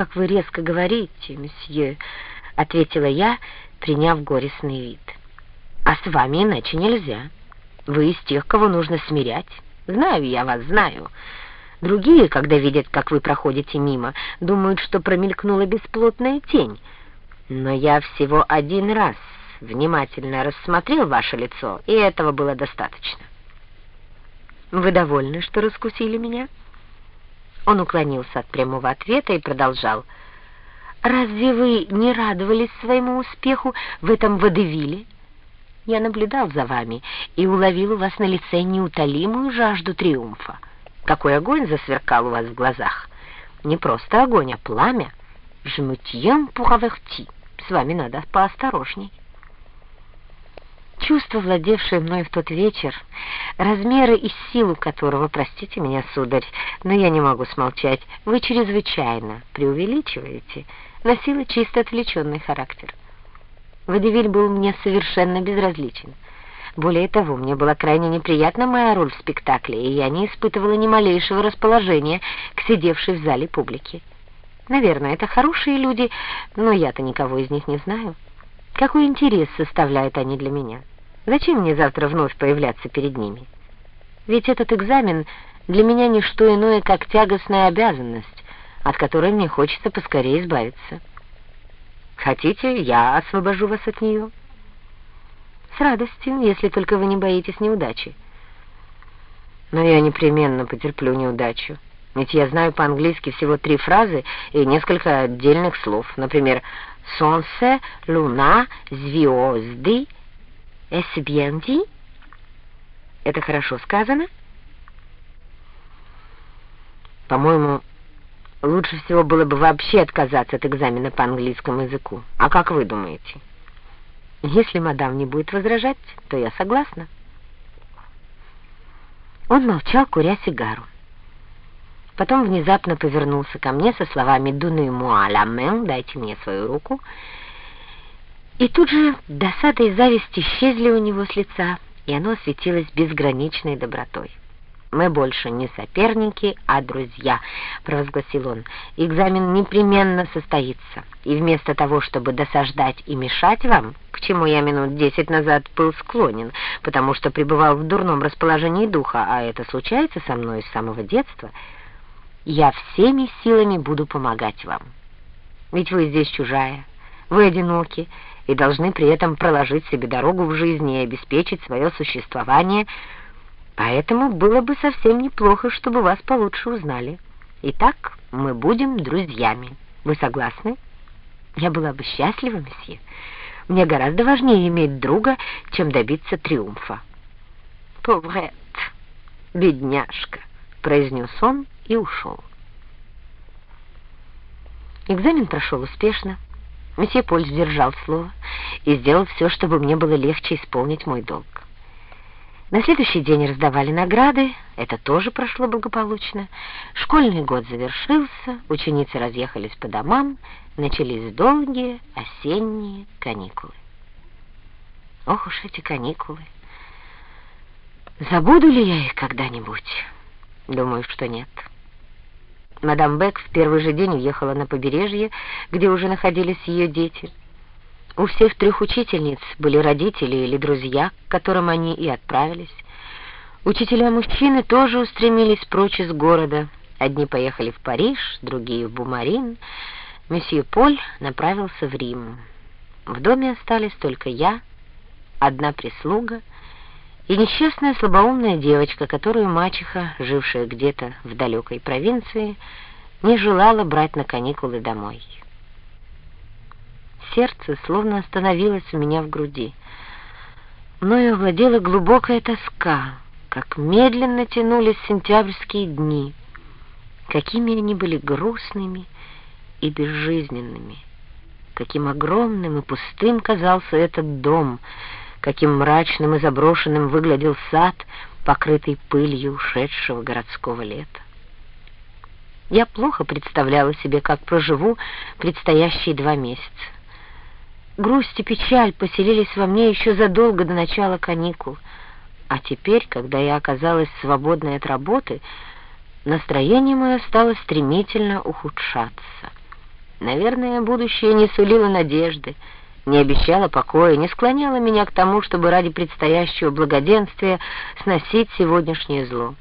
как вы резко говорите, месье», — ответила я, приняв горестный вид. «А с вами иначе нельзя. Вы из тех, кого нужно смирять. Знаю я вас, знаю. Другие, когда видят, как вы проходите мимо, думают, что промелькнула бесплотная тень. Но я всего один раз внимательно рассмотрел ваше лицо, и этого было достаточно. Вы довольны, что раскусили меня?» Он уклонился от прямого ответа и продолжал. «Разве вы не радовались своему успеху в этом водевиле? Я наблюдал за вами и уловил у вас на лице неутолимую жажду триумфа. Какой огонь засверкал у вас в глазах! Не просто огонь, а пламя. Pour averti. С вами надо поосторожней». Чувство, владевшее мной в тот вечер, размеры и силу которого, простите меня, сударь, но я не могу смолчать, вы чрезвычайно преувеличиваете, носило чисто отвлеченный характер. Водевиль был мне совершенно безразличен. Более того, мне была крайне неприятна моя роль в спектакле, и я не испытывала ни малейшего расположения к сидевшей в зале публике. Наверное, это хорошие люди, но я-то никого из них не знаю. Какой интерес составляют они для меня? Зачем мне завтра вновь появляться перед ними? Ведь этот экзамен для меня не что иное, как тягостная обязанность, от которой мне хочется поскорее избавиться. Хотите, я освобожу вас от нее? С радостью, если только вы не боитесь неудачи. Но я непременно потерплю неудачу. Ведь я знаю по-английски всего три фразы и несколько отдельных слов. Например, «Солнце», «Луна», «Звезды», «Est bien dit?» Это хорошо сказано? По-моему, лучше всего было бы вообще отказаться от экзамена по английскому языку. А как вы думаете? Если мадам не будет возражать, то я согласна. Он молчал, куря сигару. Потом внезапно повернулся ко мне со словами «Дунуй-муа ла мен», «Дайте мне свою руку». И тут же досада и зависть исчезли у него с лица, и оно осветилось безграничной добротой. «Мы больше не соперники, а друзья», — провозгласил он. «Экзамен непременно состоится, и вместо того, чтобы досаждать и мешать вам, к чему я минут десять назад был склонен, потому что пребывал в дурном расположении духа, а это случается со мной с самого детства», — я всеми силами буду помогать вам. Ведь вы здесь чужая, вы одиноки и должны при этом проложить себе дорогу в жизни и обеспечить свое существование, поэтому было бы совсем неплохо, чтобы вас получше узнали. Итак, мы будем друзьями. Вы согласны? Я была бы счастлива, месье. Мне гораздо важнее иметь друга, чем добиться триумфа. «Поврет, бедняжка», — произнес он, — и ушел. Экзамен прошел успешно. Месье Поль сдержал слово и сделал все, чтобы мне было легче исполнить мой долг. На следующий день раздавали награды, это тоже прошло благополучно. Школьный год завершился, ученицы разъехались по домам, начались долгие осенние каникулы. Ох уж эти каникулы! Забуду ли я их когда-нибудь? Думаю, что нет. Мадам Бек в первый же день уехала на побережье, где уже находились ее дети. У всех трех учительниц были родители или друзья, к которым они и отправились. Учителя-мужчины тоже устремились прочь из города. Одни поехали в Париж, другие в Бумарин. Месье Поль направился в Рим. В доме остались только я, одна прислуга — и несчастная слабоумная девочка, которую мачеха, жившая где-то в далекой провинции, не желала брать на каникулы домой. Сердце словно остановилось у меня в груди. Мною овладела глубокая тоска, как медленно тянулись сентябрьские дни, какими они были грустными и безжизненными, каким огромным и пустым казался этот дом — каким мрачным и заброшенным выглядел сад, покрытый пылью ушедшего городского лета. Я плохо представляла себе, как проживу предстоящие два месяца. Грусть и печаль поселились во мне еще задолго до начала каникул, а теперь, когда я оказалась свободной от работы, настроение мое стало стремительно ухудшаться. Наверное, будущее не сулило надежды, не обещало покоя, не склоняло меня к тому, чтобы ради предстоящего благоденствия сносить сегодняшнее зло.